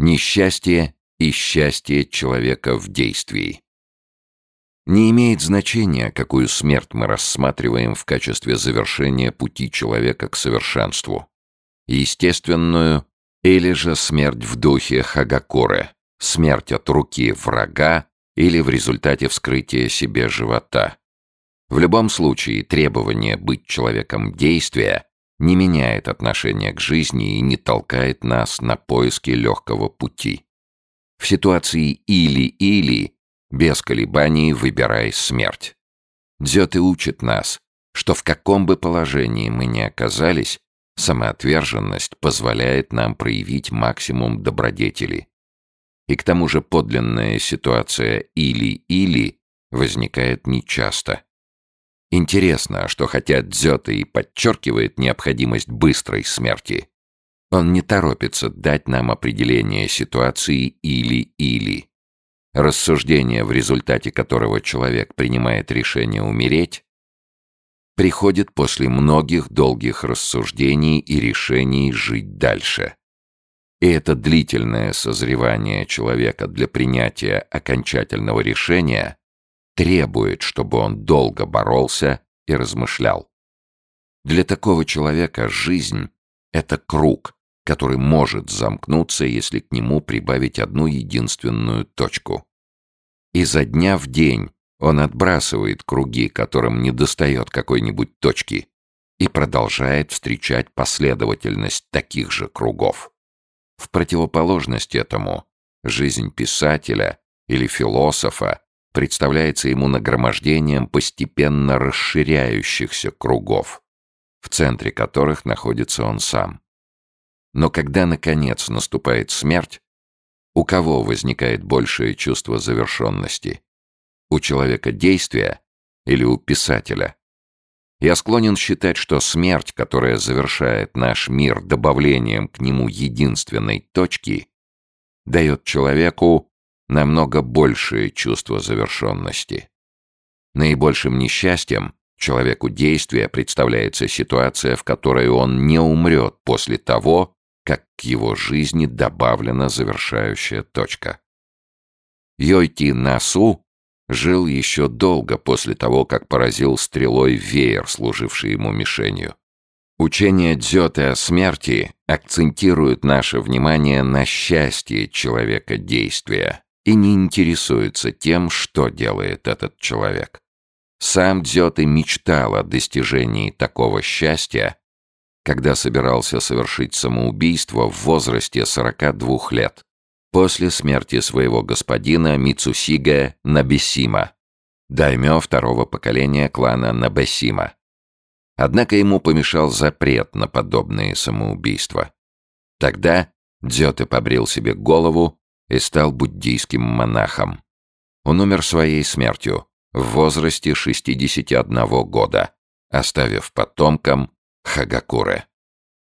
Несчастье и счастье человека в действии. Не имеет значения, какую смерть мы рассматриваем в качестве завершения пути человека к совершенству. Естественную или же смерть в духе Хагакуры, смерть от руки врага или в результате вскрытия себе живота. В любом случае, требование быть человеком действия не меняет отношения к жизни и не толкает нас на поиски легкого пути. В ситуации «или-или» без колебаний выбирай смерть. Дзёте учит нас, что в каком бы положении мы ни оказались, самоотверженность позволяет нам проявить максимум добродетели. И к тому же подлинная ситуация «или-или» возникает нечасто. Интересно, что хотя Дзёте и подчеркивает необходимость быстрой смерти, он не торопится дать нам определение ситуации «или-или». Рассуждение, в результате которого человек принимает решение умереть, приходит после многих долгих рассуждений и решений жить дальше. И это длительное созревание человека для принятия окончательного решения требует, чтобы он долго боролся и размышлял. Для такого человека жизнь — это круг, который может замкнуться, если к нему прибавить одну единственную точку. Изо дня в день он отбрасывает круги, которым недостает какой-нибудь точки, и продолжает встречать последовательность таких же кругов. В противоположность этому, жизнь писателя или философа представляется ему нагромождением постепенно расширяющихся кругов, в центре которых находится он сам. Но когда, наконец, наступает смерть, у кого возникает большее чувство завершенности? У человека действия или у писателя? Я склонен считать, что смерть, которая завершает наш мир добавлением к нему единственной точки, дает человеку намного большее чувство завершенности. Наибольшим несчастьем человеку действия представляется ситуация, в которой он не умрет после того, как к его жизни добавлена завершающая точка. Йойти Насу жил еще долго после того, как поразил стрелой веер, служивший ему мишенью. Учение Дзёте о смерти акцентирует наше внимание на счастье человека действия и не интересуется тем, что делает этот человек. Сам Дзёте мечтал о достижении такого счастья когда собирался совершить самоубийство в возрасте 42 лет, после смерти своего господина Мицусига Набесима, даймё второго поколения клана Набесима. Однако ему помешал запрет на подобные самоубийства. Тогда Дзёте побрил себе голову и стал буддийским монахом. Он умер своей смертью в возрасте 61 года, оставив потомкам Хагакуре.